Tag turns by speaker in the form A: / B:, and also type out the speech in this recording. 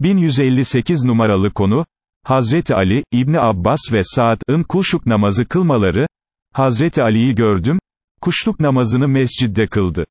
A: 1158 numaralı konu, Hazreti Ali, İbni Abbas ve Sa'd'ın kuşluk namazı kılmaları, Hazreti Ali'yi gördüm, kuşluk namazını mescidde kıldı.